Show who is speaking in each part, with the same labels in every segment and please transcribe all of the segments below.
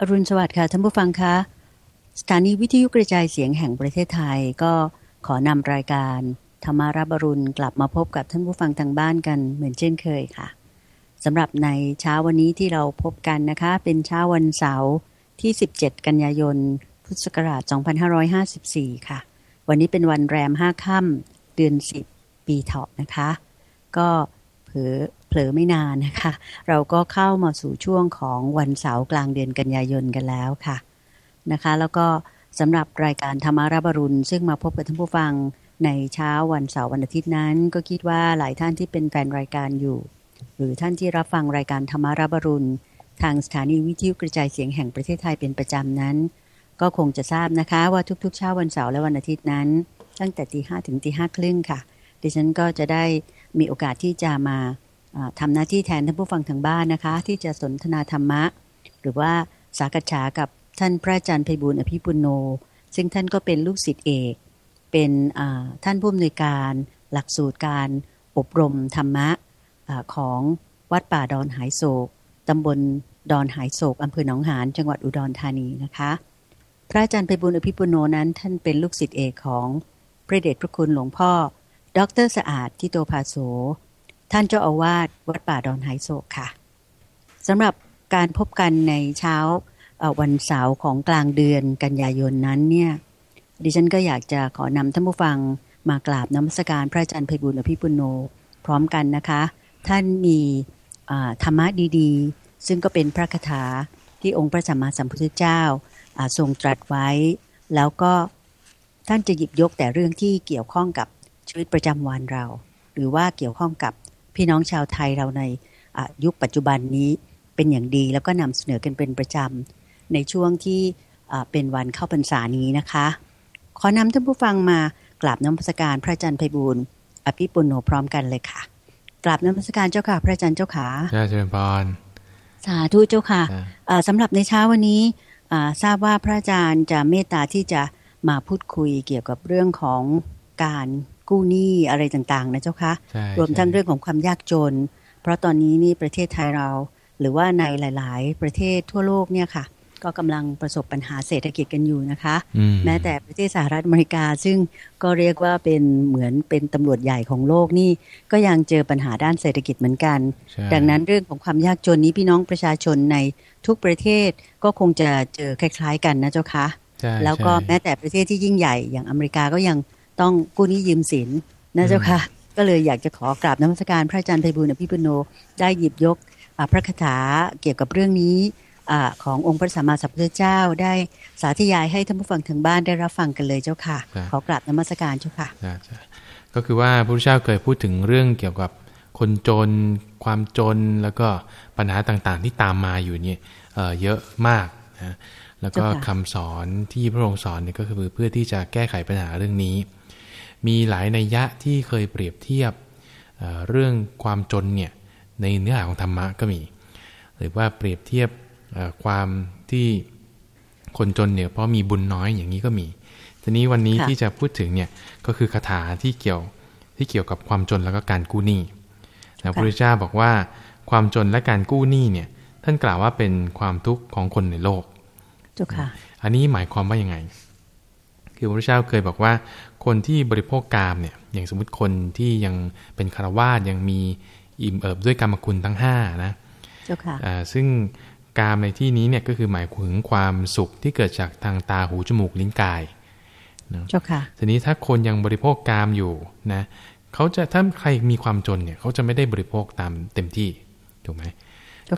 Speaker 1: อรุณสวัสดิ์ค่ะท่านผู้ฟังคะสถานีวิทยุกระจายเสียงแห่งประเทศไทยก็ขอนำรายการธรรมารับรุณกลับมาพบกับท่านผู้ฟังทางบ้านกันเหมือนเช่นเคยค่ะสำหรับในเช้าวันนี้ที่เราพบกันนะคะ เป็นเช้าวันเสาร์ที่ 17 กันยายน พุทธศักราช 2554 ค่ะ วันนี้เป็นวันแรม 5 ค่ำเดือน 10 ปีเถาะนะคะ ก็เผอ เผลอไม่นานนะคะ เราก็เข้ามาสู่ช่วงของวันเสาร์กลางเดือนกันยายนกันแล้วค่ะนะคะ แล้วก็สำหรับรายการธรรมาราบรุณ ซึ่งมาพบกับท่านผู้ฟังในเช้าวันเสาร์วันอาทิตย์นั้น ก็คิดว่าหลายท่านที่เป็นแฟนรายการอยู่ หรือท่านที่รับฟังรายการธรรมาราบรุณ ทางสถานีวิทยุกระจายเสียงแห่งประเทศไทยเป็นประจำนั้น ก็คงจะทราบนะคะว่าทุกๆเช้าวันเสาร์และวันอาทิตย์นั้น ตั้งแต่ตีห้ถึงตีห้าครึ่งค่ะ ดิฉันก็จะได้มีโอกาสที่จะมา ทำหน้าที่แทนท่านผู้ฟังทางบ้านนะคะ ที่จะสนทนาธรรมะ หรือว่าสากฉากับท่านพระอาจารย์ไพบุญอภิปุโน ซึ่งท่านก็เป็นลูกศิษย์เอก เป็นท่านผู้อำนวยการหลักสูตรการอบรมธรรมะอของวัดป่าดอนหายโศกตำบลดอนหายโศกอำเภอหนองหานจังหวัดอุดรธานีนะคะ พระอาจารย์ไพบุญอภิปุโนนั้น ท่านเป็นลูกศิษย์เอกของพระเดชพระคุณหลวงพ่อ ดรสะอาดทิโตภาโส ท่านเจ้าอาวาสวัดป่าดอนไหโศกค่ะสำหรับการพบกันในเช้าวันเสาร์ของกลางเดือนกันยายนนั้นเนี่ยดิฉันก็อยากจะขอนำท่านผู้ฟังมากราบน้ำมศการพระอาจารย์ไพบุญอภิปุโน พร้อมกันนะคะ ท่านมีธรรมะดีๆ ซึ่งก็เป็นพระคาถาที่องค์พระสัมมาสัมพุทธเจ้าทรงตรัสไว้ แล้วก็ท่านจะหยิบยกแต่เรื่องที่เกี่ยวข้องกับชีวิตประจำวันเรา หรือว่าเกี่ยวข้องกับ พี่น้องชาวไทยเราในยุคปัจจุบันนี้เป็นอย่างดี แล้วก็นำเสนอกันเป็นประจำในช่วงที่เป็นวันเข้าพรรษานี้นะคะ ขอนำท่านผู้ฟังมากราบน้ำพสการพระอาจารย์ไพบูลอภิปุโนพร้อมกันเลยค่ะกราบน้ำพสการเจ้าค่ะ พระอาจารย์เจ้าขา
Speaker 2: เชิญพร
Speaker 1: สาธุเจ้าค่ะสำหรับในเช้าวันนี้ทราบว่าพระอาจารย์จะเมตตาที่จะมาพูดคุยเกี่ยวกับเรื่องของการ กู้หนี้อะไรต่างๆนะเจ้าคะรวมทั้งเรื่องของความยากจน เพราะตอนนี้นี่ประเทศไทยเรา หรือว่าในหลาย ๆ ประเทศทั่วโลกเนี่ยค่ะ ก็กำลังประสบปัญหาเศรษฐกิจกันอยู่นะคะ แม้แต่ประเทศสหรัฐอเมริกา ซึ่งก็เรียกว่าเป็นเหมือนเป็นตำรวจใหญ่ของโลกนี่ก็ยังเจอปัญหาด้านเศรษฐกิจเหมือนกัน ดังนั้นเรื่องของความยากจนนี้พี่น้องประชาชนในทุกประเทศก็คงจะเจอคล้าย ๆ กันนะเจ้าคะแล้วก็แม้แต่ประเทศที่ยิ่งใหญ่อย่างอเมริกาก็ยัง ต้องกู้นี้ยืมสินนะเจ้าค่ะ ก็เลยอยากจะขอกราบน้ำมศการพระอาจารย์ไพบุญอภิปุโนได้หยิบยกพระคาถาเกี่ยวกับเรื่องนี้อขององค์พระสัมมาสัมพุทธเจ้าได้สาธยายให้ท่านผู้ฟังทางบ้านได้รับฟังกันเลยเจ้าค่ะ ขอกราบน้ำมศการเจ้าค่ะ
Speaker 2: ก็คือว่าพระพุทธเจ้าเคยพูดถึงเรื่องเกี่ยวกับคนจน ความจนแล้วก็ปัญหาต่างๆที่ตามมาอยู่เนี่ยเยอะมากนะแล้วก็คำสอนที่พระองค์สอนเนี่ยก็คือเพื่อที่จะแก้ไขปัญหาเรื่องนี้ มีหลายนัยยะที่เคยเปรียบเทียบเรื่องความจนเนี่ยในเนื้อหาของธรรมะก็มี หรือว่าเปรียบเทียบความที่คนจนเนี่ยเพราะมีบุญน้อยอย่างนี้ก็มี ทีนี้วันนี้ที่จะพูดถึงเนี่ยก็คือคาถาที่เกี่ยวที่เกี่ยวกับความจนแล้วก็การกู้หนี้พระพุทธเจ้าบอกว่าความจนและการกู้หนี้เนี่ยท่านกล่าวว่าเป็นความทุกข์ของคนในโลกอันนี้หมายความว่ายังไง คือพระพุทธเจ้าเคยบอกว่า คนที่บริโภคกามเนี่ยอย่างสมมติคนที่ยังเป็นคารวาสยังมีอิ่มเอิบด้วยกรรมคุณทั้งห้านะ
Speaker 1: เจ้าค่ะ
Speaker 2: ซึ่งกามในที่นี้เนี่ยก็คือหมายถึงความสุขที่เกิดจากทางตาหูจมูกลิ้นกาย
Speaker 1: เจ้าค่ะ
Speaker 2: ทีนี้ถ้าคนยังบริโภคกามอยู่นะเขาจะถ้าใครมีความจนเนี่ยเขาจะไม่ได้บริโภคตามเต็มที่ถูกไหม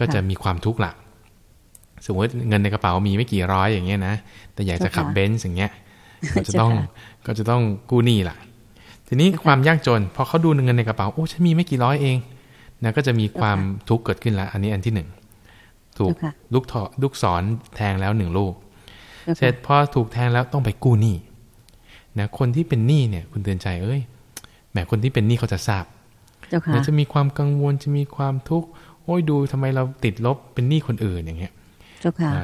Speaker 2: ก็จะมีความทุกข์หลักสมมติเงินในกระเป๋ามีไม่กี่ร้อยอย่างเงี้ยนะแต่อยากจะขับเบนซ์อย่างเงี้ยก็จะต้อง ก็จะต้องกู้หนี้ล่ะ ทีนี้ความยากจน พอเขาดูเงินในกระเป๋า โอ้ฉันมีไม่กี่ร้อยเองนะก็จะมีความทุกข์เกิดขึ้นแล้วอันนี้อันที่หนึ่งถูกลูกถอลูกศรแทงแล้วหนึ่งลูก เสร็จพอถูกแทงแล้วต้องไปกู้หนี้นะคนที่เป็นหนี้เนี่ย คุณเตือนใจเอ้ยแหมคนที่เป็นหนี้เขาจะทราบเดี๋ยวจะมีความกังวลจะมีความทุกข์โอ้ยดูทำไมเราติดลบเป็นหนี้คนอื่นอย่างเงี้ย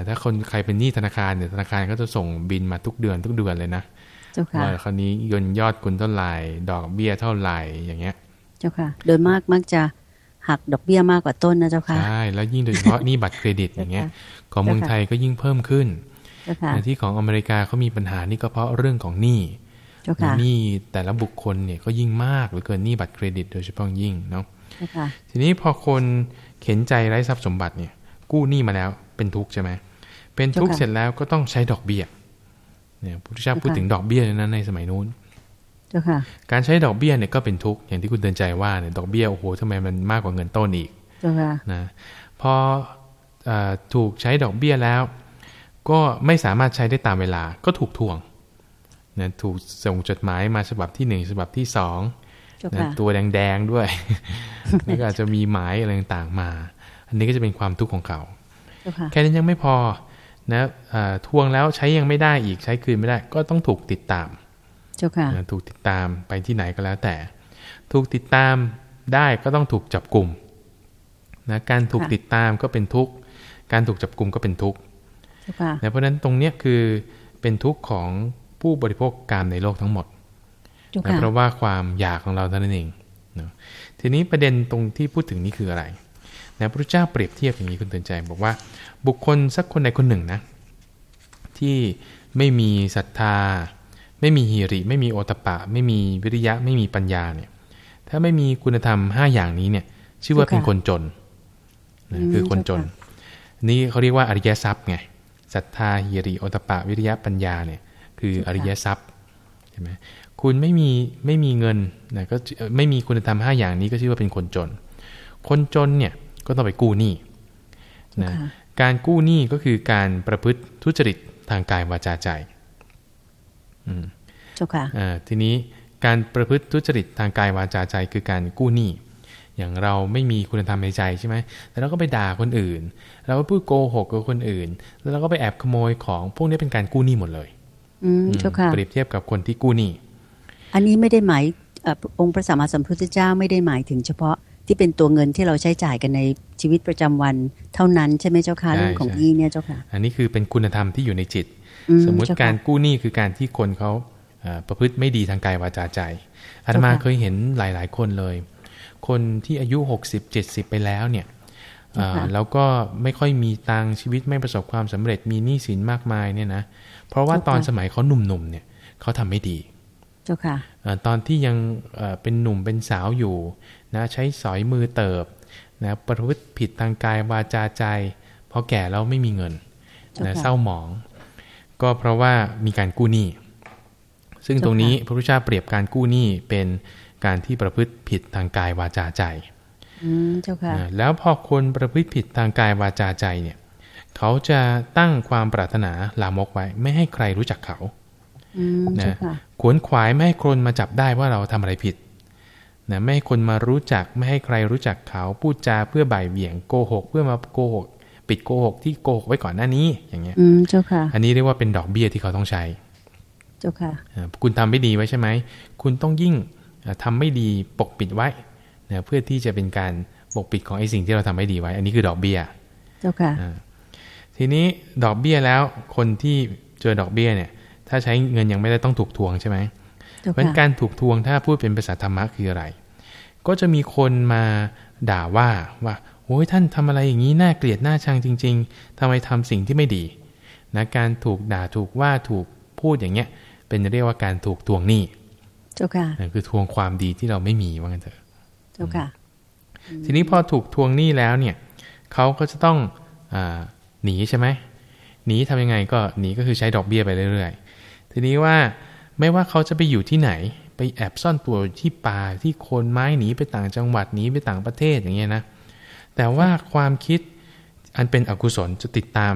Speaker 2: ถ้าคนใครเป็นหนี้ธนาคารเนี่ยธนาคารก็จะส่งบินมาทุกเดือนทุกเดือนเลยนะ ว่าคราวนี้ยนยอดคุณเท่าไหร่ ดอกเบี้ยเท่าไหร่อย่างเงี้ย
Speaker 1: เจ้าค่ะ โดยมากมักจะหักดอกเบี้ยมากกว่าต้นนะเจ้าค่ะ
Speaker 2: ใช่แล้วยิ่งโดยเฉพาะนี่บัตรเครดิตอย่างเงี้ย ของเมืองไทยก็ยิ่งเพิ่มขึ้นแต่ที่ของอเมริกาเขามีปัญหานี่ก็เพราะเรื่องของหนี้หนี้แต่ละบุคคลเนี่ยก็ยิ่งมากหรือเกินหนี้บัตรเครดิต โดยเฉพาะยิ่งเนาะทีนี้พอคนเข็นใจไร้ทรัพย์สมบัติเนี่ย กู้หนี้มาแล้วเป็นทุกข์ใช่ไหมเป็นทุกข์เสร็จแล้วก็ต้องใช้ดอกเบี้ย เนี่ยพุทธเจ้าพูดถึงดอกเบี้ยนั้นในสมัยนู้นการใช้ดอกเบี้ยเนี่ยก็เป็นทุกข์อย่างที่คุณเตือนใจว่าเนี่ยดอกเบี้ยโอ้โหทำไมมันมากกว่าเงินต้นอีกนะพอถูกใช้ดอกเบี้ยแล้ว ก็ไม่สามารถใช้ได้ตามเวลาก็ถูกทวงนะถูกส่งจดหมายมาฉบับที่หนึ่งฉบับที่สองนะตัวแดงๆด้วยแล้วก็อาจจะมีหมายอะไรต่างๆมา อันนี้ก็จะเป็นความทุกข์ของเขาแค่นี้ยังไม่พอ นะทวงแล้วใช้ยังไม่ได้อีกใช้คืนไม่ได้ ก็ต้องถูกติดตาม
Speaker 1: เจ้าค่ะ
Speaker 2: ถูกติดตามไปที่ไหนก็แล้วแต่ ถูกติดตามได้ก็ต้องถูกจับกลุ่มนะการถูกติดตามก็เป็นทุกข์ การถูกจับกลุ่มก็เป็นทุกข์เพราะฉะนั้นตรงเนี้ยคือเป็นทุกข์ของผู้บริโภคการในโลกทั้งหมดนะเพราะว่าความอยากของเราเท่านั้นเองนะทีนี้ประเด็นตรงที่พูดถึงนี่คืออะไร นะพระเจ้าเปรียบเทียบอย่างนี้คุณเตือนใจบอกว่า บุคคลสักคนใดคนหนึ่งนะที่ไม่มีศรัทธา ไม่มีหิริ ไม่มีโอตปะ ไม่มีวิริยะ ไม่มีปัญญาเนี่ย ถ้าไม่มีคุณธรรมห้าอย่างนี้เนี่ย ชื่อว่าเป็นคนจนนะคือคนจน นี่เขาเรียกว่าอริยทรัพย์ไงศรัทธาหิริโอตปะ วิริยะปัญญาเนี่ย คืออริยทรัพย์ใช่ไหมคุณไม่มีไม่มีเงินนะก็ไม่มีคุณธรรมห้าอย่างนี้ก็ชื่อว่าเป็นคนจน คนจนเนี่ย ก็ต้องไปกู้หนี้นะการกู้หนี้ก็คือการประพฤติทุจริตทางกายวาจาใจ
Speaker 1: อืมจ้าค่ะ
Speaker 2: ทีนี้การประพฤติทุจริตทางกายวาจาใจคือการกู้หนี้อย่างเราไม่มีคุณธรรมในใจใช่ไหมแต่เราก็ไปด่าคนอื่น เราก็พูดโกหกกับคนอื่น แล้วเราก็ไปแอบขโมยของ พวกนี้เป็นการกู้หนี้หมดเลย
Speaker 1: อืมเจ้าค่ะ
Speaker 2: เปรียบเทียบกับคนที่กู้หนี้
Speaker 1: อันนี้ไม่ได้หมายองค์พระสัมมาสัมพุทธเจ้าไม่ได้หมายถึงเฉพาะ ที่เป็นตัวเงินที่เราใช้จ่ายกันในชีวิตประจำวันเท่านั้นใช่ไหมเจ้าค่ะเรื่องของนี้เนี่ยเจ้าค่ะ
Speaker 2: อันนี้คือเป็นคุณธรรมที่อยู่ในจิต สมมุติการกู้หนี้คือการที่คนเขาประพฤติไม่ดีทางกายวาจาใจอาตมาเคยเห็นหลาย ๆ คนเลย คนที่อายุหกสิบเจ็ดสิบไปแล้วเนี่ยแล้วก็ไม่ค่อยมีตังชีวิตไม่ประสบความสำเร็จมีหนี้สินมากมายเนี่ยนะเพราะว่าตอนสมัยเขาหนุ่มๆเนี่ยเขาทำไม่ดี
Speaker 1: เจ้าค่ะ
Speaker 2: ตอนที่ยังเป็นหนุ่มเป็นสาวอยู่นะใช้สอยมือเติบนะประพฤติผิดทางกายวาจาใจพอแก่แล้วไม่มีเงินนะเศร้าหมอง ก็เพราะว่ามีการกู้หนี้ ซึ่งตรงนี้พระพุทธเจ้าเปรียบการกู้หนี้เป็นการที่ประพฤติผิดทางกายวาจาใจแล้วพอคนประพฤติผิดทางกายวาจาใจเนี่ยเขาจะตั้งความปรารถนาลามกไว้ ไม่ให้ใครรู้จักเขานะ ขวนขวายไม่ให้คนมาจับได้ว่าเราทำอะไรผิดนะไม่ให้คนมารู้จักไม่ให้ใครรู้จักเขาพูดจาเพื่อบ่ายเบี่ยงโกหก เพื่อมาโกหก ปิดโกหกที่โกหกไว้ก่อนหน้านี้อย่างเงี้ย
Speaker 1: อืมเจ้าค่ะ
Speaker 2: อันนี้เรียกว่าเป็นดอกเบี้ยที่เขาต้องใช้
Speaker 1: เจ้าค่ะ
Speaker 2: คุณทำไม่ดีไว้ใช่ไหมคุณต้องยิ่งทำไม่ดีปกปิดไว้นะเพื่อที่จะเป็นการปกปิดของไอ้สิ่งที่เราทำไม่ดีไว้ อันนี้คือดอกเบี้ย
Speaker 1: เจ้าค่ะ
Speaker 2: ทีนี้ดอกเบี้ยแล้วคนที่เจอดอกเบี้ยเนี่ย ถ้าใช้เงินยังไม่ได้ต้องถูกทวงใช่ไหมเพราะการถูกทวงถ้าพูดเป็นภาษาธรรมะคืออะไร ก็จะมีคนมาด่าว่าว่าโอ้ยท่านทำอะไรอย่างนี้น่าเกลียดน่าชังจริง ๆทำไมทำสิ่งที่ไม่ดีนะการถูกด่าถูกว่าถูกพูดอย่างเงี้ย เป็นเรียกว่าการถูกทวงหนี้
Speaker 1: เจ้าค่ะ
Speaker 2: คือทวงความดีที่เราไม่มีว่างั้นเถอะ
Speaker 1: เจ้าค่ะ
Speaker 2: ทีนี้พอถูกทวงหนี้แล้วเนี่ยเขาก็จะต้องอหนีใช่ไหมหนีทำยังไงก็หนีก็คือใช้ดอกเบี้ยไปเรื่อยๆ ทีนี้ว่าไม่ว่าเขาจะไปอยู่ที่ไหน ไปแอบซ่อนตัวที่ป่าที่โคนไม้หนีไปต่างจังหวัดหนีไปต่างประเทศอย่างเงี้ยนะแต่ว่าความคิดอันเป็นอกุศลจะติดตาม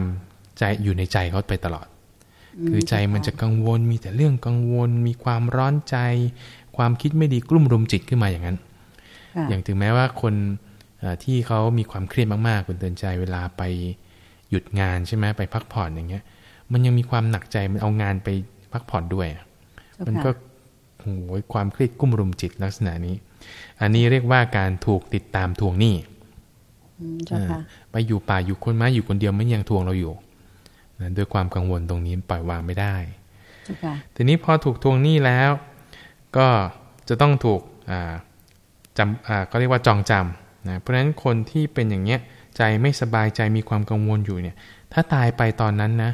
Speaker 2: ใจอยู่ในใจเขาไปตลอด คือใจมันจะกังวลมีแต่เรื่องกังวล มีความร้อนใจ ความคิดไม่ดีกลุ่มรุมจิตขึ้นมาอย่างนั้น อย่างถึงแม้ว่าคนที่เขามีความเครียดมากๆคุณเตือนใจเวลาไปหยุดงานใช่ไหมไปพักผ่อนอย่างเงี้ย มันยังมีความหนักใจมันเอางานไป พักผ่อนด้วย มันก็โอ้ยความเครียดกุ้มรุมจิตลักษณะนี้ อันนี้เรียกว่าการถูกติดตามทวงหนี้ไปอยู่ป่าอยู่คนไม้อยู่คนเดียวไม่ยังทวงเราอยู่นะด้วยความกังวลตรงนี้ปล่อยวางไม่ได้ทีนี้พอถูกทวงหนี้แล้ว ก็จะต้องถูกจำก็เรียกว่าจองจนะเพราะฉะนั้นคนที่เป็นอย่างเนี้ยใจไม่สบายใจมีความกังวลอยู่เนี่ย ถ้าตายไปตอนนั้นนะ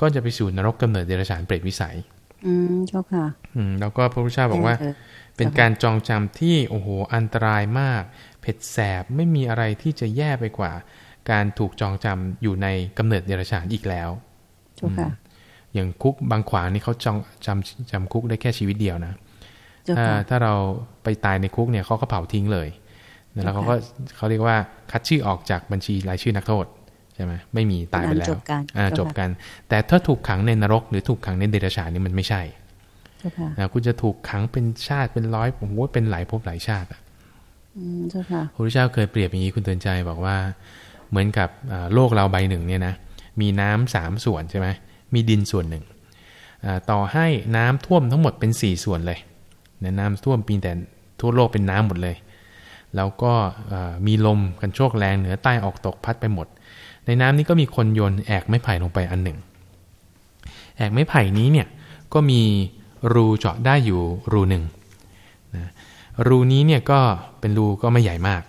Speaker 2: ก็จะไปสู่นรกกำเนิดเดรัจฉานเปรตวิสัย
Speaker 1: อืมเจ้าค่ะ
Speaker 2: อืมแล้วก็พระพุทธเจ้าบอกว่า เป็นการจองจำที่โอ้โหอันตรายมาก เผ็ดแสบไม่มีอะไรที่จะแย่ไปกว่า การถูกจองจำอยู่ในกำเนิดเดรัจฉานอีกแล้ว
Speaker 1: เจ้าค่ะ
Speaker 2: อย่างคุกบางขวางนี่เขาจองจำจำคุกได้แค่ชีวิตเดียวนะ
Speaker 1: เจ้า
Speaker 2: ถ้า
Speaker 1: ค่ะ
Speaker 2: ถ้าเราไปตายในคุกเนี่ยเขาก็เผาทิ้งเลย แล้วเขาก็เขาเรียกว่าคัดชื่อออกจากบัญชีรายชื่อนักโทษใช่ไหมไม่มีตายไปแล้
Speaker 1: จ
Speaker 2: ว
Speaker 1: บกัน
Speaker 2: อ่า
Speaker 1: เจ้าค่ะ
Speaker 2: จบกัน แต่ถ้าถูกขังในนรก หรือถูกขังในเดรัจฉานนี่มันไม่ใช่
Speaker 1: เจ้าค่ะ
Speaker 2: นะคุณจะถูกขังเป็นชาติเป็นร้อยผมว่าเป็นหลายภพหลายชาติอะ
Speaker 1: อืมเจ้าค่ะ
Speaker 2: พระพุทธเจ้าเคยเปรียบอย่างนี้คุณเตือนใจบอกว่า เหมือนกับอ่าโลกเราใบหนึ่งเนี่ยนะมีน้ำสามส่วนใช่ไหมมีดินส่วนหนึ่งอ่าต่อให้น้ำท่วมทั้งหมดเป็นสี่ส่วนเลยนะน้ำท่วมปีแต่ทั่วโลกเป็นน้ำหมดเลย แล้วก็อ่ามีลมกันโชกแรงเหนือใต้ออกตกพัดไปหมด ในน้ำนี้ก็มีคนโยนแอกไม้ไผ่ลงไปอันหนึ่ง แอกไม้ไผ่นี้เนี่ยก็มีรูเจาะได้อยู่รูหนึ่งนะรูนี้เนี่ยก็เป็นรูก็ไม่ใหญ่มาก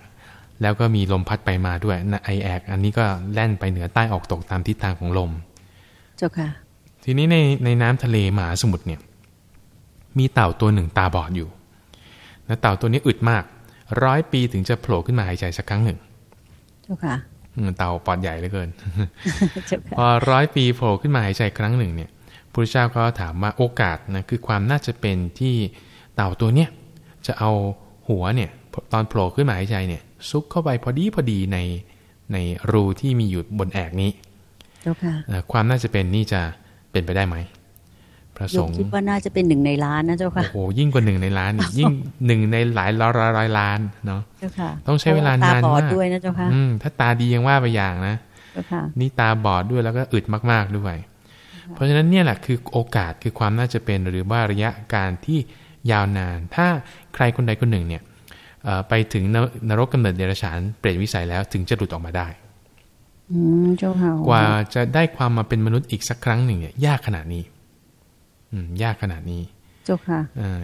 Speaker 2: แล้วก็มีลมพัดไปมาด้วยนะไอแอกอันนี้ก็แล่นไปเหนือใต้ออกตกตามทิศทางของลม
Speaker 1: เจ้าค่ะ
Speaker 2: ทีนี้ในในน้ำทะเลมหาสมุทรเนี่ยมีเต่าตัวหนึ่งตาบอดอยู่นะเต่าตัวนี้อึดมาก ร้อยปีถึงจะโผล่ขึ้นมาหายใจสักครั้งหนึ่ง
Speaker 1: เจ้าค่ะ
Speaker 2: อืม เต่าปอดใหญ่เหลือเกิน
Speaker 1: เจ้าค่ะ
Speaker 2: พอร้อยปีโผล่ขึ้นมาหายใจครั้งหนึ่งเนี่ยพระเจ้าก็ถามว่าโอกาสนะคือความน่าจะเป็นที่เต่าตัวเนี้ยจะเอาหัวเนี่ยตอนโผล่ขึ้นมาหายใจเนี่ยซุกเข้าไปพอดีพอดีในในรูที่มีอยู่บนแอกนี้
Speaker 1: เจ้าค่ะ
Speaker 2: เอ่อความน่าจะเป็นนี่จะเป็นไปได้ไหม พระ
Speaker 1: โย
Speaker 2: ส
Speaker 1: ม
Speaker 2: งฆ์
Speaker 1: คิดว่าน่าจะเป็นหนึ่งในล้านนะเจ้าค่ะ
Speaker 2: โอ้โห ยิ่งกว่าหนึ่งในล้านอีกยิ่งหนึ่งในหลายร้อยร้อยล้านเนาะ
Speaker 1: เจ้าค่ะ
Speaker 2: ต้องใช้เวลานาน
Speaker 1: ตาบอด
Speaker 2: มาก
Speaker 1: ด้วยนะเจ้าค่ะ
Speaker 2: อืมถ้าตาดียังว่าไปอย่างนะ
Speaker 1: เจ้าค่ะ
Speaker 2: นี่ตาบอดด้วยแล้วก็อึดมาก ๆด้วย เพราะฉะนั้นเนี่ยแหละคือโอกาสคือความน่าจะเป็นหรือว่าระยะการที่ยาวนาน ถ้าใครคนใดคนหนึ่งเนี่ยเอ่อไปถึงนนรกกำเนิดเดรัจฉานเปรตวิสัยแล้วถึงจะหลุดออกมาได้
Speaker 1: อืมเจ้าค่ะ
Speaker 2: กว่าจะได้ความมาเป็นมนุษย์อีกสักครั้งหนึ่งเนี่ยยากขนาดนี้อืม ยากขนาดนี้
Speaker 1: เจ้าค่ะ
Speaker 2: เออ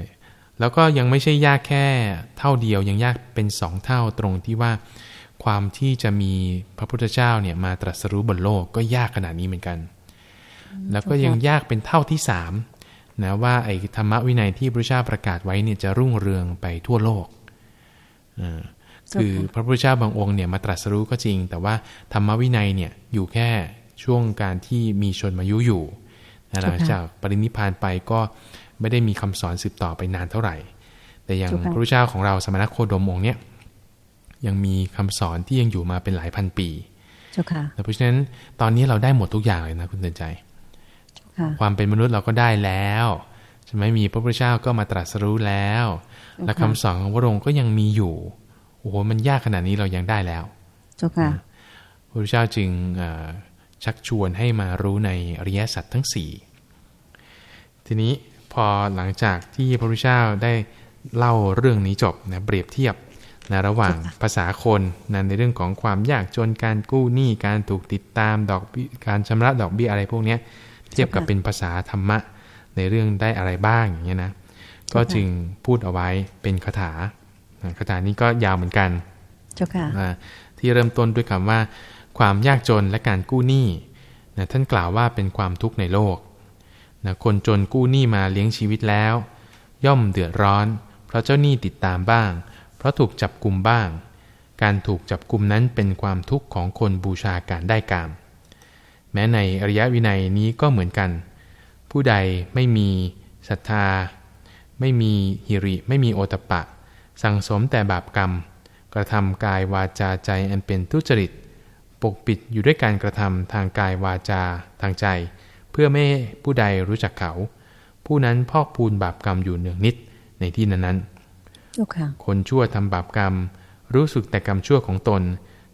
Speaker 2: แล้วก็ยังไม่ใช่ยากแค่เท่าเดียวยังยากเป็นสองเท่าตรงที่ว่า ความที่จะมีพระพุทธเจ้าเนี่ยมาตรัสรู้บนโลกก็ยากขนาดนี้เหมือนกัน แล้วก็ยังยากเป็นเท่าที่สามนะว่าไอ้ธรรมวินัยที่พระเจ้าประกาศไว้เนี่ยจะรุ่งเรืองไปทั่วโลกเออคือพระพุทธเจ้าบางองค์เนี่ยมาตรัสรู้ก็จริง แต่ว่าธรรมวินัยเนี่ยอยู่แค่ช่วงการที่มีชนมายุอยู่นะ หลังจากปรินิพพานไปก็ไม่ได้มีคำสอนสืบต่อไปนานเท่าไหร่ แต่อย่างพระพุทธเจ้าของเราสมณโคดมองค์เนี่ยยังมีคำสอนที่ยังอยู่มาเป็นหลายพันปี
Speaker 1: เจ้าค่ะ
Speaker 2: เพราะฉะนั้นตอนนี้เราได้หมดทุกอย่างเลยนะคุณเตือนใจ
Speaker 1: ค่ะ
Speaker 2: ความเป็นมนุษย์เราก็ได้แล้วใช่ไหมมีพระพุทธเจ้าก็มาตรัสรู้แล้ว และคำสอนของพระองค์ก็ยังมีอยู่ โอ้โหมันยากขนาดนี้เรายังได้แล้ว
Speaker 1: เจ้าค่ะ
Speaker 2: พระพุทธเจ้าจึงเอ่อ ชักชวนให้มารู้ในอริยสัจทั้งสี่ทีนี้พอหลังจากที่พระพุทธเจ้าได้เล่าเรื่องนี้จบนะเปรียบเทียบนะระหว่างภาษาคนนะในเรื่องของความยากจนการกู้หนี้การถูกติดตามดอกเบี้ยการชำระดอกเบี้ยอะไรพวกเนี้ยเทียบกับเป็นภาษาธรรมะในเรื่องได้อะไรบ้างอย่างเงี้ยนะก็จึงพูดเอาไว้เป็นคาถานะคาถานี้ก็ยาวเหมือนกัน
Speaker 1: เจ้าค่ะ
Speaker 2: นะที่เริ่มต้นด้วยคำว่า ความยากจนและการกู้หนี้นะท่านกล่าวว่าเป็นความทุกข์ในโลกนะคนจนกู้หนี้มาเลี้ยงชีวิตแล้ว ย่อมเดือดร้อน เพราะเจ้าหนี้ติดตามบ้าง เพราะถูกจับกลุ่มบ้าง การถูกจับกลุ่มนั้นเป็นความทุกข์ของคนบูชาการได้กาม แม้ในอริยวินัยนี้ก็เหมือนกัน ผู้ใดไม่มีศรัทธา ไม่มีหิริ ไม่มีโอตปปะสั่งสมแต่บาปกรรม กระทำกายวาจาใจอันเป็นทุจริต ปกปิดอยู่ด้วยการกระทำทางกายวาจาทางใจ เพื่อไม่ให้ผู้ใดรู้จักเขา ผู้นั้นพอกพูนบาปกรรมอยู่เนืองนิดในที่นั้นๆ
Speaker 1: เจ้าค่ะ
Speaker 2: คนชั่วทำบาปกรรม รู้สึกแต่กรรมชั่วของตน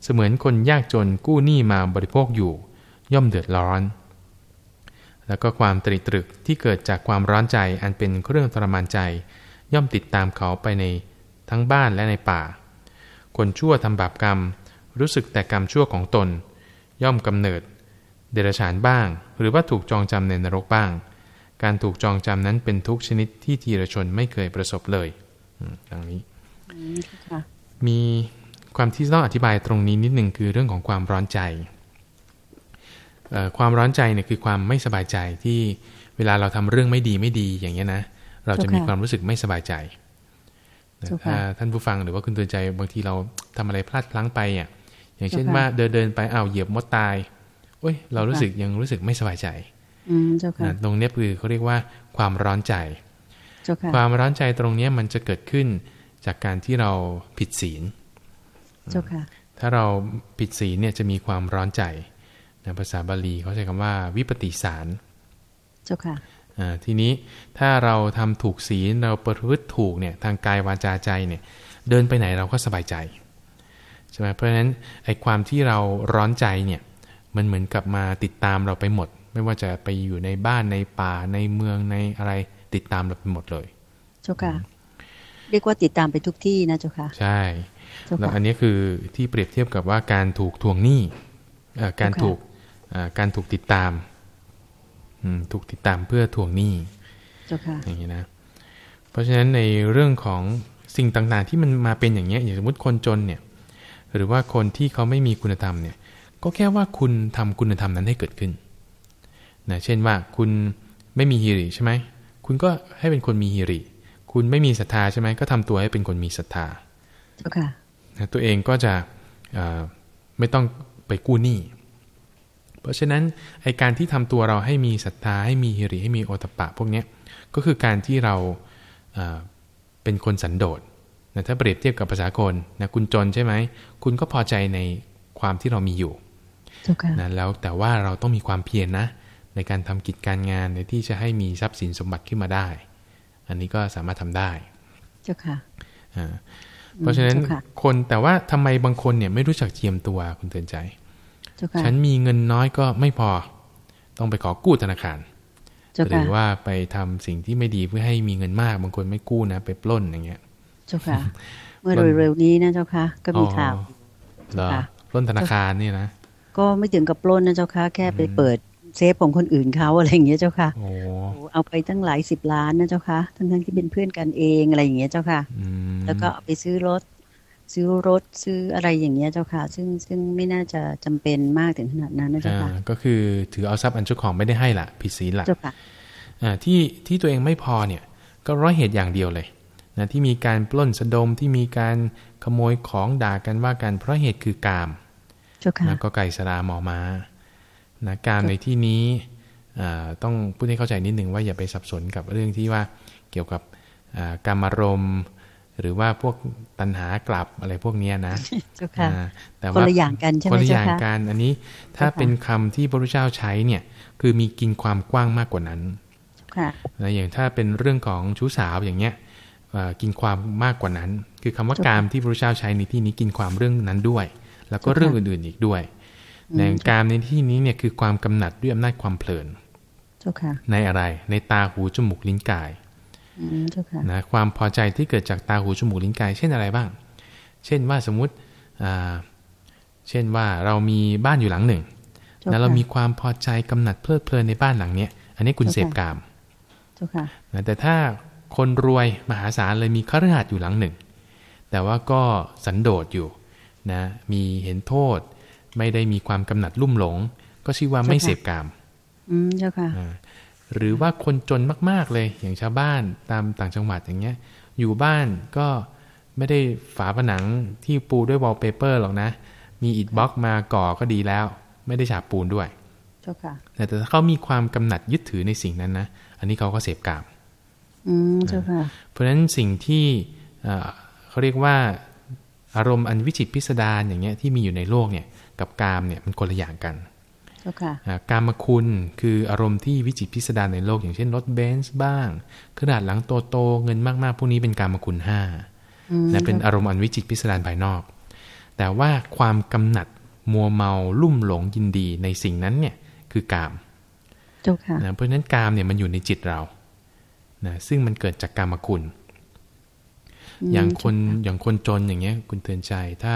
Speaker 2: เสมือนคนยากจนกู้หนี้มาบริโภคอยู่ ย่อมเดือดร้อน แล้วก็ความตริตรึกที่เกิดจากความร้อนใจอันเป็นเครื่องทรมานใจ ย่อมติดตามเขาไปในทั้งบ้านและในป่า คนชั่วทำบาปกรรม รู้สึกแต่กรรมชั่วของตน ย่อมกำเนิด เดรัจฉานบ้าง หรือว่าถูกจองจำในนรกบ้าง การถูกจองจำนั้นเป็นทุกชนิดที่ทีรชนไม่เคยประสบเลยอืมดังนี้
Speaker 1: อืมเจ้าค่ะ
Speaker 2: มีความที่ต้องอธิบายตรงนี้นิดหนึ่งคือเรื่องของความร้อนใจ ความร้อนใจเนี่ยคือความไม่สบายใจที่เวลาเราทำเรื่องไม่ดีไม่ดีอย่างเงี้ยนะ เราจะมีความรู้สึกไม่สบายใจถ้าท่านผู้ฟังหรือว่าคุณเตือนใจบางทีเราทำอะไรพลาดพลั้งไปอะ อย่างเช่นว่าเดินเดินไปอ้าวเหยียบมดตายโอ้ยเรารู้สึกยังรู้สึกไม่สบายใจตรงนี้คือเขาเรียกว่าความร้อนใจ ความร้อนใจตรงนี้มันจะเกิดขึ้นจากการที่เราผิดศีลถ้าเราผิดศีลเนี่ยจะมีความร้อนใจในภาษาบาลีเขาใช้คำว่าวิปติสาร
Speaker 1: เจ้าค่ะ
Speaker 2: ทีนี้ถ้าเราทำถูกศีลเราประพฤติถูกเนี่ยทางกายวาจาใจเนี่ย เดินไปไหนเราก็สบายใจ ใช่ไหมเพราะฉะนั้นไอ้ความที่เราร้อนใจเนี่ยมันเหมือนกับมาติดตามเราไปหมด ไม่ว่าจะไปอยู่ในบ้านในป่าในเมืองในอะไรติดตามเราไปหมดเลย
Speaker 1: เจ้าค่ะเรียกว่าติดตามไปทุกที่นะเจ้าค่ะ
Speaker 2: ใช่แล้วอันนี้คือที่เปรียบเทียบกับว่าการถูกทวงหนี้การถูกการถูกติดตามถูกติดตามเพื่อทวงหนี้อย่างนี้นะ เพราะฉะนั้นในเรื่องของสิ่งต่างๆ ที่มันมาเป็นอย่างเงี้ยอย่างสมมติคนจนเนี่ย หรือว่าคนที่เขาไม่มีคุณธรรมเนี่ยก็แค่ว่าคุณทำคุณธรรมนั้นให้เกิดขึ้นนะเช่นว่าคุณไม่มีฮิริใช่ไหมคุณก็ให้เป็นคนมีฮิริ คุณไม่มีศรัทธาใช่ไหมก็ทำตัวให้เป็นคนมีศรัทธานะตัวเองก็จะไม่ต้องไปกู้หนี้เพราะฉะนั้นไอการที่ทำตัวเราให้มีศรัทธาให้มีฮิริให้มีโอตปะ พวกนี้ก็คือการที่เราเป็นคนสันโดษ นะถ้าเปรียบเทียบกับภาษาคนนะคุณจนใช่ไหม คุณก็พอใจในความที่เรามีอยู่นะแล้วแต่ว่าเราต้องมีความเพียรนนะ ในการทำกิจการงานในที่จะให้มีทรัพย์สินสมบัติขึ้นมาได้ อันนี้ก็สามารถทำได้
Speaker 1: เจ้าค่ะ
Speaker 2: เพราะฉะนั้นคนแต่ว่าทำไมบางคนเนี่ยไม่รู้จักเทียมตัวคุณเตือนใจ ฉันมีเงินน้อยก็ไม่พอ ต้องไปขอกู้ธนาคารหรือว่าไปทำสิ่งที่ไม่ดีเพื่อให้มีเงินมากบางคนไม่กู้นะ ไปปล้นอย่างเงี้ย
Speaker 1: เจ้าค่ะ เมื่อเร็วๆนี้นะเจ้าค่ะ ก็มีข่าว
Speaker 2: เหรอปล้นธนาคารนี่นะ
Speaker 1: ก็ไม่ถึงกับปล้นนะเจ้าค่ะ แค่ไปเปิดเซฟของคนอื่นเขาอะไรอย่างเงี้ยเจ้าค่ะเอาไปตั้งหลายสิบล้านนะเจ้าค่ะ ทั้งๆที่เป็นเพื่อนกันเองอะไรอย่างเงี้ยเจ้าค่ะ แล้วก็ไปซื้อรถ ซื้อรถซื้ออะไรอย่างเงี้ยเจ้าค่ะ ซึ่งซึ่งไม่น่าจะจำเป็นมากถึงขนาดนั้นนะเจ้าค่ะ
Speaker 2: ก็คือถือเอาทรัพย์อันเจ้าของไม่ได้ให้ละผิดศีลละเจ้าค่ะที่ที่ตัวเองไม่พอเนี่ย ก็ร้อยเหตุอย่างเดียวเลย นะที่มีการปล้นสะดมที่มีการขโมยของด่ากันว่ากันเพราะเหตุคือกามนะก็ไก่สราหมอมานะกามในที่นี้ต้องพูดให้เข้าใจนิดหนึ่งว่าอย่าไปสับสนกับเรื่องที่ว่าเกี่ยวกับกามารมณ์หรือว่าพวกตัณหากลับอะไรพวกนี้นะ
Speaker 1: แต่ว่าคนละอย่างกันใช่ไหมคนละ
Speaker 2: อย่างกันอันนี้ถ้าเป็นคำที่พระพุทธเจ้าใช้เนี่ยคือมีกินความกว้างมากกว่านั้นนะอย่างถ้าเป็นเรื่องของชู้สาวอย่างเงี้ย กินความมากกว่านั้น คือคำว่ากามที่พระพุทธเจ้าใช้ในที่นี้กินความเรื่องนั้นด้วย แล้วก็เรื่องอื่นๆอีกด้วยในกามในที่นี้เนี่ยคือความกำหนัดด้วยอำนาจความเพลินในอะไรในตาหูจมูกลิ้นกายนะความพอใจที่เกิดจากตาหูจมูกลิ้นกาย เช่นอะไรบ้าง เช่นว่าสมมุติเช่นว่าเรามีบ้านอยู่หลังหนึ่งแล้วเรามีความพอใจกำหนัดเพลิดเพลินในบ้านหลังเนี้ยอันนี้คุณเสพกามนะแต่ถ้า คนรวยมหาศาลเลยมีคฤหัสถ์อยู่หลังหนึ่ง แต่ว่าก็สันโดษอยู่นะมีเห็นโทษ ไม่ได้มีความกำหนัดลุ่มหลง ก็ชื่อว่าไม่เสพกาม
Speaker 1: อืมเจ้าค่ะ
Speaker 2: หรือว่าคนจนมาก ๆ เลย อย่างชาวบ้านตามต่างจังหวัดอย่างเงี้ย อยู่บ้านก็ไม่ได้ฝาผนังที่ปูด้วยวอลเปเปอร์หรอกนะ มีอิฐบล็อกมาก่อก็ดีแล้ว ไม่ได้ฉาบปูนด้วยแต่ถ้าเขามีความกำหนัดยึดถือในสิ่งนั้นนะ อันนี้เขาก็เสพกาม เพราะฉะนั้นสิ่งที่เขาเรียกว่าอารมณ์อันวิจิตพิสดารอย่างเงี้ยที่มีอยู่ในโลกเนี่ยกับกามเนี่ยมันคนละอย่างกันการมาคุณคืออารมณ์ที่วิจิตพิสดารในโลก อย่างเช่นรถเบนซ์บ้างขนาดหลังโตโตเงินมากๆพวกนี้เป็นการมาคุณห้านะเป็นอารมณ์อันวิจิตพิสดารภายนอก แต่ว่าความกำหนัดมัวเมาลุ่มหลงยินดีในสิ่งนั้นเนี่ยคือกามนะเพราะฉะนั้นกามเนี่ยมันอยู่ในจิตเรา นะซึ่งมันเกิดจากกามคุณ อย่างคนอย่างคนจนอย่างเงี้ย คุณเตือนใจถ้า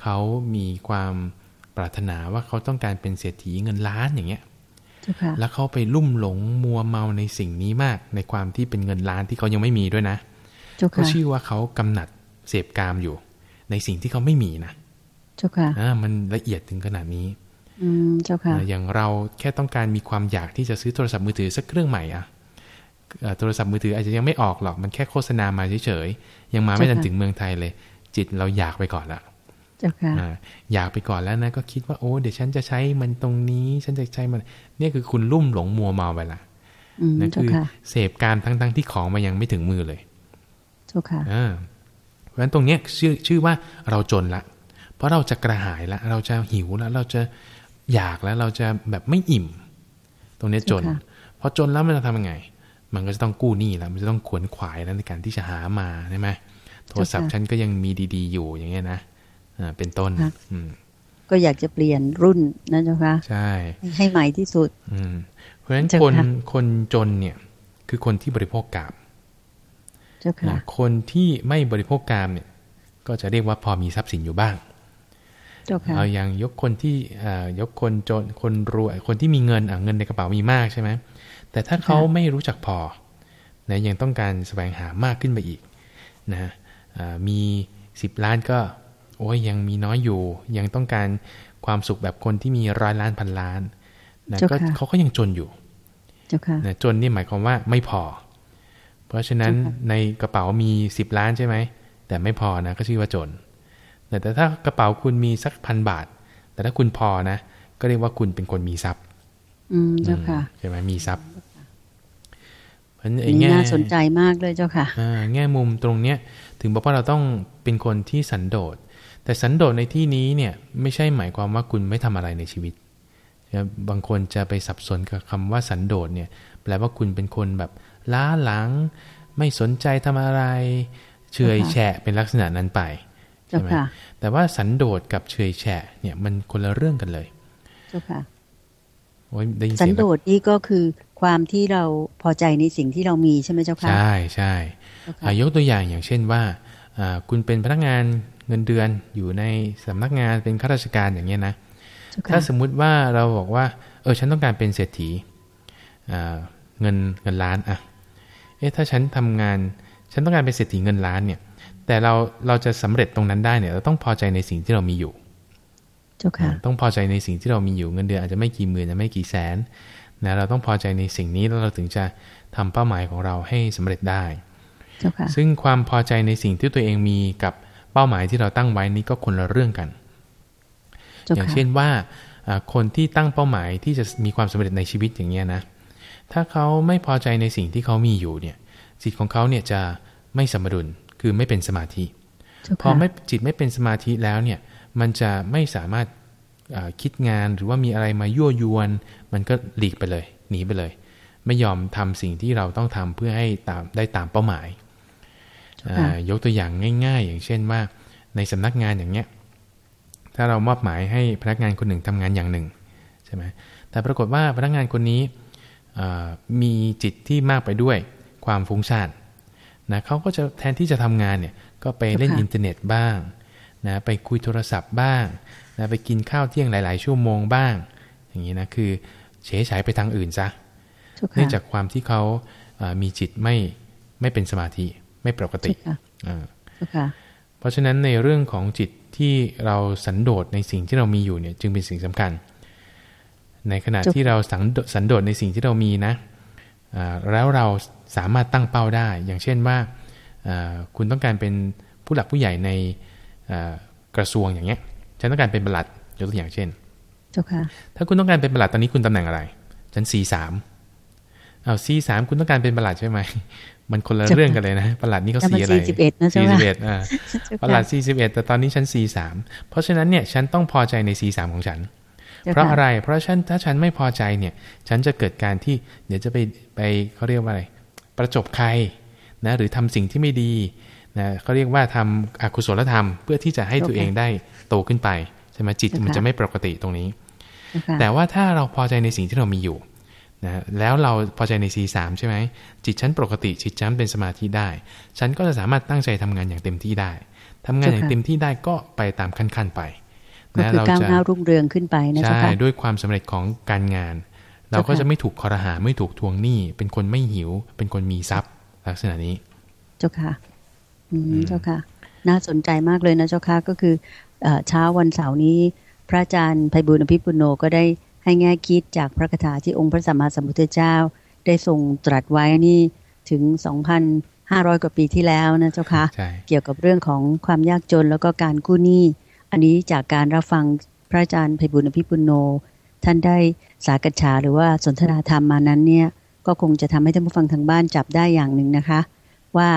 Speaker 2: เขามีความปรารถนาว่าเขาต้องการเป็นเศรษฐีเงินล้านอย่างเงี้ยแล้วเขาไปลุ่มหลงมัวเมาในสิ่งนี้มากในความที่เป็นเงินล้านที่เขายังไม่มีด้วยนะเขาชื่อว่าเขากำหนัดเสพกามอยู่ ในสิ่งที่เขาไม่มีนะ
Speaker 1: เจ้าค่ะ
Speaker 2: อ่ามันละเอียดถึงขนาดนี้
Speaker 1: อืมเจ้าค่ะ
Speaker 2: อย่างเราแค่ต้องการมีความอยากที่จะซื้อโทรศัพท์มือถือสักเครื่องใหม่อะเอ่อ โทรศัพท์มือถืออาจจะยังไม่ออกหรอกมันแค่โฆษณามาเฉยๆยังมาไม่ทันถึงเมืองไทยเลย จิตเราอยากไปก่อนละ
Speaker 1: เจ้าค่ะ
Speaker 2: อ่าอยากไปก่อนแล้วนะก็คิดว่าโอ้เดี๋ยวฉันจะใช้มันตรงนี้ ฉันจะใช้มันเนี่ยคือคุณลุ่มหลงมัวเมาไปละ
Speaker 1: อืม
Speaker 2: นั่น
Speaker 1: เจ้า
Speaker 2: คือ
Speaker 1: ค่ะ
Speaker 2: เสพการทั้งๆที่ของมันยังไม่ถึงมือเลย
Speaker 1: เจ้าค่ะ
Speaker 2: อ่าเพราะฉะนั้นตรงเนี้ยชื่อชื่อว่าเราจนละ เพราะเราจะกระหายละ เราจะหิวแล้ว เราจะอยากแล้วเราจะแบบไม่อิ่ม ตรงเนี้ยจน
Speaker 1: ค่ะ
Speaker 2: พอจนแล้วมันจะทำยังไง มันก็จะต้องกู้หนี้แล้วมันจะต้องขวนขวายแล้วในการที่จะหามาใช่ไหมโทรศัพท์ฉันก็ยังมีดี ๆ อยู่อย่างเงี้ยนะอ่าเป็นต้น อืม
Speaker 1: ก็อยากจะเปลี่ยนรุ่นนะเจ้าค่ะ
Speaker 2: ใช่
Speaker 1: ให้ใหม่ที่สุด
Speaker 2: อืมเพราะฉะนั้น
Speaker 1: เจ้า
Speaker 2: คน
Speaker 1: ค่ะ
Speaker 2: คนจนเนี่ย คือคนที่บริโภคกาม
Speaker 1: เจ้าค่ะ
Speaker 2: นะคนที่ไม่บริโภคกามเนี่ย ก็จะเรียกว่าพอมีทรัพย์สินอยู่บ้าง
Speaker 1: เจ้าค่ะ
Speaker 2: เอาอย่างยกคนที่เอ่อยกคนจนคนรวยคนที่มีเงินอะเงินในกระเป๋ามีมากใช่ไหม แต่ถ้าเขาไม่รู้จักพอนะยังต้องการแสวงหามากขึ้นไปอีกนะอ่ามีสิบล้านก็โอ้ยยังมีน้อยอยู่ ยังต้องการความสุขแบบคนที่มีร้อยล้านพันล้านนะ
Speaker 1: เจ้า
Speaker 2: ก็
Speaker 1: ค่ะ
Speaker 2: เขาก็ยังจนอยู่
Speaker 1: เจ้าค่ะ
Speaker 2: นะจนนี่หมายความว่าไม่พอ เพราะฉะนั้น
Speaker 1: เจ้าค่ะ
Speaker 2: ในกระเป๋ามีสิบล้านใช่ไหม แต่ไม่พอนะก็ชื่อว่าจนแต่แต่ถ้ากระเป๋าคุณมีสักพันบาท แต่ถ้าคุณพอนะ ก็เรียกว่าคุณเป็นคนมีทรัพย์
Speaker 1: อืมเจ้าค่ะ
Speaker 2: ใช่ไหมมีทรัพย์เพราะฉะนั้นไอ้
Speaker 1: นี่
Speaker 2: แง่
Speaker 1: น่าสนใจมากเลยเจ้าค่ะ
Speaker 2: อ่าแง่มุมตรงเนี้ย ถึงบอกว่าเราต้องเป็นคนที่สันโดษ แต่สันโดษในที่นี้เนี่ย ไม่ใช่หมายความว่าคุณไม่ทำอะไรในชีวิตนะบางคนจะไปสับสนกับคำว่าสันโดษเนี่ย แปลว่าคุณเป็นคนแบบล้าหลัง ไม่สนใจทำอะไร เฉยแฉะเป็นลักษณะนั้นไป
Speaker 1: เจ้า
Speaker 2: ใช่ไหม
Speaker 1: ค่ะ
Speaker 2: แต่ว่าสันโดษกับเฉยแฉะเนี่ยมันคนละเรื่องกันเลย
Speaker 1: สั
Speaker 2: เสี
Speaker 1: น
Speaker 2: ยง
Speaker 1: โดษนี่ก็คือความที่เราพอใจในสิ่งที่เรามีใช่ไหมเจ้าค่ะ
Speaker 2: ใช่ใช่
Speaker 1: เจ้าค่ะ
Speaker 2: อะยกตัวอย่างอย่างเช่นว่าอ่าคุณเป็นพนักงานเงินเดือนอยู่ในสำนักงานเป็นข้าราชการอย่างเงี้ยนะ
Speaker 1: เจ้า
Speaker 2: ถ้า
Speaker 1: ค่ะ
Speaker 2: สมมุติว่าเราบอกว่า เออฉันต้องการเป็นเศรษฐีอ่าเงินเงินล้านอะเอ๊ะถ้าฉันทำงาน ฉันต้องการเป็นเศรษฐีเงินล้านเนี่ย แต่เราเราจะสำเร็จตรงนั้นได้เนี่ย เราต้องพอใจในสิ่งที่เรามีอยู่
Speaker 1: เจ้าค่ะ
Speaker 2: ต้องพอใจในสิ่งที่เรามีอยู่เงินเดือนอาจจะไม่กี่หมื่นอาจจะไม่กี่แสนนะเราต้องพอใจในสิ่งนี้แล้วเราถึงจะทำเป้าหมายของเราให้สำเร็จได้
Speaker 1: เจ้าค่ะ
Speaker 2: ซึ่งความพอใจในสิ่งที่ตัวเองมีกับเป้าหมายที่เราตั้งไว้นี้ก็คนละเรื่องกัน
Speaker 1: เจ้า
Speaker 2: อย่าง
Speaker 1: ค่ะ
Speaker 2: เช่นว่าอ่าคนที่ตั้งเป้าหมายที่จะมีความสำเร็จในชีวิตอย่างเงี้ยนะ ถ้าเขาไม่พอใจในสิ่งที่เขามีอยู่เนี่ย จิตของเขาเนี่ยจะไม่สมดุล คือไม่เป็นสมาธิ
Speaker 1: เจ้า
Speaker 2: พอ
Speaker 1: ค่ะ
Speaker 2: ไม่จิตไม่เป็นสมาธิแล้วเนี่ย มันจะไม่สามารถอ่าคิดงานหรือว่ามีอะไรมายั่วยวน มันก็หลีกไปเลย หนีไปเลย ไม่ยอมทำสิ่งที่เราต้องทำเพื่อให้ตามได้ตามเป้าหมายอ่ายกตัวอย่างง่าย ๆ อย่างเช่นว่า ในสำนักงานอย่างเนี้ย ถ้าเรามอบหมายให้พนักงานคนหนึ่งทำงานอย่างหนึ่งใช่ไหมแต่ปรากฏว่าพนักงานคนนี้อ่ามีจิตที่มากไปด้วยความฟุ้งซ่านนะเขาก็จะแทนที่จะทำงานเนี่ยก็ไปเล่น
Speaker 1: ค่ะ
Speaker 2: อินเทอร์เน็ตบ้าง นะไปคุยโทรศัพท์บ้างนะไปกินข้าวเที่ยงหลาย ๆ ชั่วโมงบ้าง อย่างนี้นะคือเฉยฉายไปทางอื่นซะ
Speaker 1: เจ้าค่ะ
Speaker 2: เนื่องจากความที่เขาอ่ามีจิตไม่ไม่เป็นสมาธิไม่ปกติ
Speaker 1: เจ้าค่ะ
Speaker 2: อ่า
Speaker 1: เจ้าค่ะ
Speaker 2: เพราะฉะนั้นในเรื่องของจิตที่เราสันโดษในสิ่งที่เรามีอยู่เนี่ยจึงเป็นสิ่งสำคัญ ในขณะ
Speaker 1: จุด
Speaker 2: ที่เราสังโดสันโดษในสิ่งที่เรามีนะอ่าแล้วเราสามารถตั้งเป้าได้ อย่างเช่นว่าอ่าคุณต้องการเป็นผู้หลักผู้ใหญ่ในอ่า กระทรวงอย่างเงี้ยฉันต้องการเป็นปลัดยกตัวอย่างเช่น
Speaker 1: เจ้าค่ะ
Speaker 2: ถ้าคุณต้องการเป็นปลัดตอนนี้คุณตำแหน่งอะไร ฉัน C3 เอา C3 คุณต้องการเป็นปลัดใช่ไหม มันคนละ
Speaker 1: เจ้าค่ะ
Speaker 2: เรื่องกันเลยนะปลัดนี่เขา
Speaker 1: แต่
Speaker 2: สี
Speaker 1: มัน
Speaker 2: อะไร
Speaker 1: 41นะเจ้าค่ะ
Speaker 2: 41อ่า
Speaker 1: เจ้า
Speaker 2: ปลั
Speaker 1: ค่ะ
Speaker 2: ด41แต่ตอนนี้ฉัน C3 เพราะฉะนั้นเนี่ยฉันต้องพอใจใน C3 ของฉัน
Speaker 1: เจ้า
Speaker 2: เพราะ
Speaker 1: ค่
Speaker 2: อะไร เพราะฉันถ้าฉันไม่พอใจเนี่ย ฉันจะเกิดการที่เดี๋ยวจะไปไปเขาเรียกว่าอะไร ประจบใครนะหรือทำสิ่งที่ไม่ดี นะเขาเรียกว่าทำอกุศลธรรม เพื่อที่จะให้ตัวเองได้โตขึ้นไปใช่ไหมจิตมันจะไม่ปกติตรงนี้
Speaker 1: เจ้าค่ะ
Speaker 2: แต่ว่าถ้าเราพอใจในสิ่งที่เรามีอยู่นะแล้วเราพอใจใน C3 ใช่ไหมจิตฉันปกติจิตฉันเป็นสมาธิได้ ฉันก็จะสามารถตั้งใจทำงานอย่างเต็มที่ได้ทำงานอย่างเต็มที่ได้ก็ไปตามขั้นๆไป
Speaker 1: ก็คือก้าวหน้ารุ่งเรืองขึ้นไปนะเจ้า
Speaker 2: ใช่
Speaker 1: ค่ะ
Speaker 2: ด้วยความสำเร็จของการงาน เราก็
Speaker 1: เจ้าค่ะ
Speaker 2: จะไม่ถูกคอรหาไม่ถูกทวงหนี้ เป็นคนไม่หิว เป็นคนมีทรัพย์ลักษณะนี้
Speaker 1: เจ้าค่ะอืม เจ้าค่ะ น่าสนใจมากเลยนะเจ้าค่ะก็คือเช้าวันเสาร์นี้ พระอาจารย์ไพบุญอภิปุโนก็ได้ให้แง่คิดจากพระคาถาที่องค์พระสัมมาสัมพุทธเจ้า ได้ทรงตรัสไว้นี่ถึง2,500กว่าปีที่แล้วนะเจ้าค่ะเกี่ยวกับเรื่องของความยากจนแล้วก็การกู้หนี้ อันนี้จากการรับฟังพระอาจารย์ไพบุญอภิปุโน ท่านได้สากฉาหรือว่าสนทนาธรรมมานั้นเนี่ยก็คงจะทำให้ท่านผู้ฟังทางบ้านจับได้อย่างหนึ่งนะคะ ว่า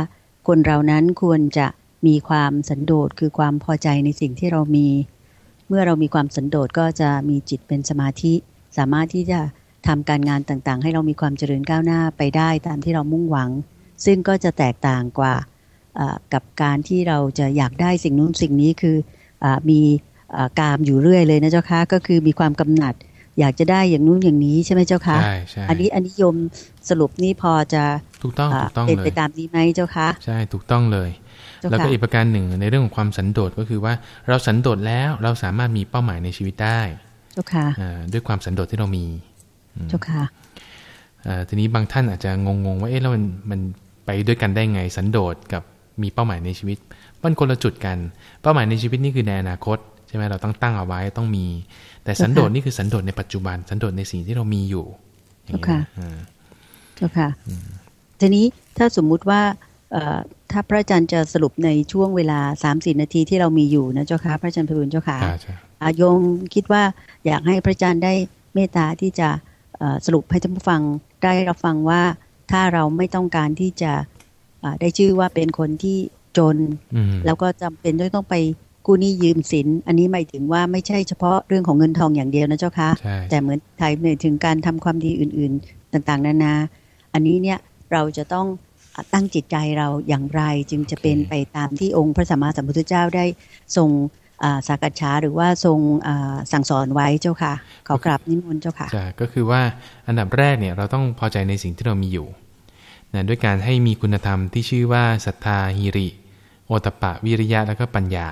Speaker 1: คนเรานั้นควรจะมีความสันโดษคือความพอใจในสิ่งที่เรามี เมื่อเรามีความสันโดษก็จะมีจิตเป็นสมาธิ สามารถที่จะทำการงานต่างๆ ให้เรามีความเจริญก้าวหน้าไปได้ตามที่เรามุ่งหวัง ซึ่งก็จะแตกต่างกว่ากับการที่เราจะอยากได้สิ่งนู้นสิ่งนี้คืออมีกามอยู่เรื่อยเลยนะเจ้าค่ะก็คือมีความกำหนัด อยากจะได้อย่างนู้นอย่างนี้ใช่ไหมเจ้าคะ
Speaker 2: ใช่ใช่
Speaker 1: อันนี้อันนิยมสรุปนี่พอจะ
Speaker 2: ถูกต้องถูกต้องเลยเป็น
Speaker 1: ไปตามนี้ไหมเจ้าคะ
Speaker 2: ใช่ถูกต้องเลย แล้วก็อีกประการหนึ่งในเรื่องของความสันโดษก็คือว่าเราสันโดษแล้วเราสามารถมีเป้าหมายในชีวิตได้
Speaker 1: เจ้าค่ะ
Speaker 2: ด้วยความสันโดษที่เรามี
Speaker 1: เจ้าค่ะ
Speaker 2: ทีนี้บางท่านอาจจะงงๆว่าเอ๊ะแล้วมันมันไปด้วยกันได้ไงสันโดษกับมีเป้าหมายในชีวิตมันคนละจุดกัน เป้าหมายในชีวิตนี่คือในอนาคต ใช่ไหมเราต้องตั้งเอาไว้ต้องมี แต่สันโดษนี่คือสันโดษในปัจจุบัน สันโดษในสิ่งที่เรามีอยู่
Speaker 1: เจ้าค่ะเจ้าค่ะทีนี้ถ้าสมมุติว่าถ้าพระอาจารย์จะสรุปในช่วงเวลาสามสี่นาทีที่เรามีอยู่นะเจ้าค่ะพระอาจารย์พิบูลเจ้าค่ะโยมคิดว่าอยากให้พระอาจารย์ได้เมตตาที่จะสรุปให้ท่านผู้ฟังได้รับฟังว่าถ้าเราไม่ต้องการที่จะได้ชื่อว่าเป็นคนที่จน แล้วก็จำเป็นต้องไป กู้หนี้ยืมสิน อันนี้หมายถึงว่าไม่ใช่เฉพาะเรื่องของเงินทองอย่างเดียวนะเจ้าค่ะแต่เหมือนไทยหมายถึงการทำความดีอื่น ๆ ต่างๆ นานา อันนี้เนี่ยเราจะต้องตั้งจิตใจเราอย่างไรจึงจะเป็นไปตามที่องค์พระสัมมาสัมพุทธเจ้าได้ทรงสักษาหรือว่าทรงสั่งสอนไว้เจ้าค่ะขอกราบนิมนต์เจ้าค่ะ
Speaker 2: ก็คือว่าอันดับแรกเนี่ยเราต้องพอใจในสิ่งที่เรามีอยู่นะด้วยการให้มีคุณธรรมที่ชื่อว่าศรัทธาฮิริ โอตปะวิริยะแล้วก็ปัญญา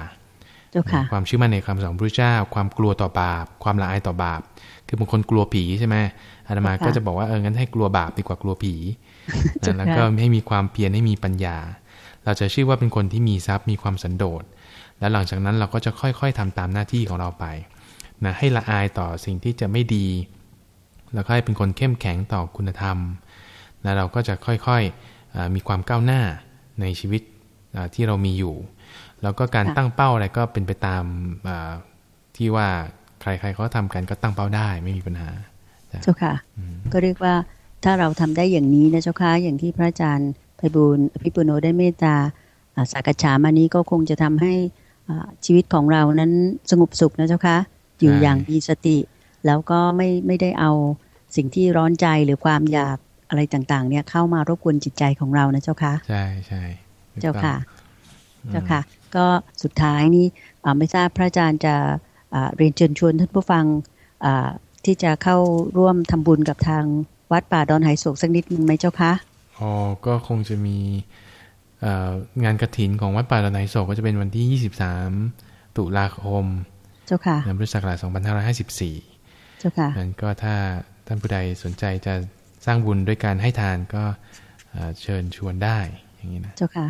Speaker 2: ความเชื่อมั่นในคำสอนพระเจ้า ความกลัวต่อบาป ความละอายต่อบาป คือบางคนกลัวผีใช่ไหมอาตมาก็จะบอกว่าเอองั้นให้กลัวบาปดีกว่ากลัวผีแล้วก็ให้มีความเพียรให้มีปัญญา เราจะชื่อว่าเป็นคนที่มีทรัพย์มีความสันโดษ แล้วหลังจากนั้นเราก็จะค่อยๆทำตามหน้าที่ของเราไปนะให้ละอายต่อสิ่งที่จะไม่ดี แล้วก็ให้เป็นคนเข้มแข็งต่อคุณธรรมแล้วเราก็จะค่อยๆมีความก้าวหน้าในชีวิตที่เรามีอยู่ แล้วก็การตั้งเป้าอะไรก็เป็นไปตามที่ว่าใครๆเขาทำกันก็ตั้งเป้าได้ไม่มีปัญหา
Speaker 1: เจ้าค่ะ ก็เรียกว่าถ้าเราทำได้อย่างนี้นะเจ้าค่ะอย่างที่พระอาจารย์ไพบูลอภิปุโนได้เมตตาสักฉามานี้ก็คงจะทำให้ชีวิตของเรานั้นสงบสุขนะเจ้าค่ะอยู่อย่างมีสติ แล้วก็ไม่ไม่ได้เอาสิ่งที่ร้อนใจหรือความอยากอะไรต่าง ๆ เนี่ยเข้ามารบกวนจิตใจของเรานะเจ้าค่ะ
Speaker 2: ใช่ใช่
Speaker 1: เจ้าค่ะ เจ้าค่ะ ก็สุดท้ายนี้ไม่ทราบพระอาจารย์จะเรียนเชิญชวนท่านผู้ฟังที่จะเข้าร่วมทำบุญกับทางวัดป่าดอนไหโศกสักนิดนึงไหมเจ้าคะ
Speaker 2: อ๋อก็คงจะมีงานกระถินของวัดป่าดอนไหโศกก็จะเป็นวันที่ 23 ตุลาคม
Speaker 1: เจ้าค่ะ
Speaker 2: ในพุทธศักราช2554
Speaker 1: เจ้าค่ะ
Speaker 2: นั้นก็ถ้าท่านผู้ใดสนใจจะสร้างบุญด้วยการให้ทานก็เชิญชวนได้า
Speaker 1: งนี้นะเจ้าค่ะ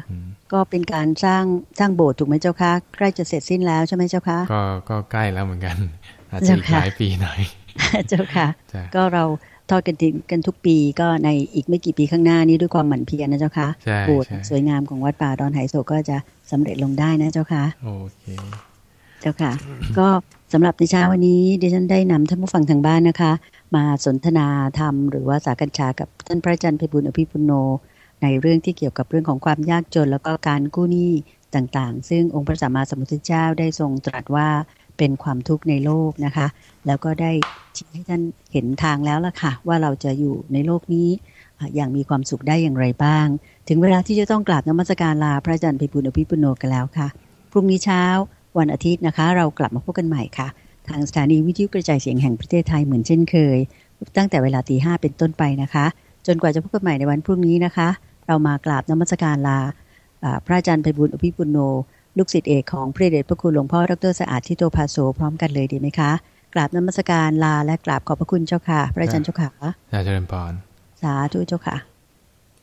Speaker 1: ก็เป็นการสร้างสร้างโบสถ์ถูกไหมเจ้าค่ะใกล้จะเสร็จสิ้นแล้วใช่ไหมเจ้าค่ะ
Speaker 2: ก็ก็ใกล้แล้วเหมือนกันอาจจะหลายปีหน่อย
Speaker 1: เจ้าค่ะ ก็เราทอดกันกันทุกปีก็ในอีกไม่กี่ปีข้างหน้านี้ด้วยความหมั่นเพียรนะเจ้าค่ะโบสถ์สวยงามของวัดป่าดอนไหโศก็จะสำเร็จลงได้นะเจ้าค่ะ
Speaker 2: โอเค
Speaker 1: เจ้าค่ะ ก็สำหรับในเช้าวันนี้ดิฉันได้นำท่านผู้ฟังทางบ้านนะคะ มาสนทนาธรรมหรือว่าสากัญชากับท่านพระอาจารย์พิบุญอภิปุโน ในเรื่องที่เกี่ยวกับเรื่องของความยากจน แล้วก็การกู้หนี้ต่างๆ ซึ่งองค์พระสัมมาสัมพุทธเจ้าได้ทรงตรัสว่าเป็นความทุกข์ในโลกนะคะ แล้วก็ได้ชี้ให้ท่านเห็นทางแล้วล่ะค่ะ ว่าเราจะอยู่ในโลกนี้อย่างมีความสุขได้อย่างไรบ้าง ถึงเวลาที่จะต้องกราบนมัสการลาพระอาจารย์พิบุญอภิปุโนกันแล้วค่ะ พรุ่งนี้เช้าวันอาทิตย์นะคะ เรากลับมาพบกันใหม่ค่ะ ทางสถานีวิทยุกระจายเสียงแห่งประเทศไทยเหมือนเช่นเคย ตั้งแต่เวลาตีห้เป็นต้นไปนะคะ จนกว่าจะพบกันใหม่ในวันพรุ่งนี้นะคะ เรามากราบนมัสการลาพระอาจารย์ไพบุญอภิปุโน ลูกศิษย์เอกของพระเดชพระคุณหลวงพ่อดรสะอาดทิโตภาโซพร้อมกันเลยดีไหมคะ กราบนมัสการลาและกราบขอบพระคุณเจ้าค่ะ พระอาจารย์เจ้าค่ะ
Speaker 2: อาจารย์พร
Speaker 1: สาธุเจ้าค่ะ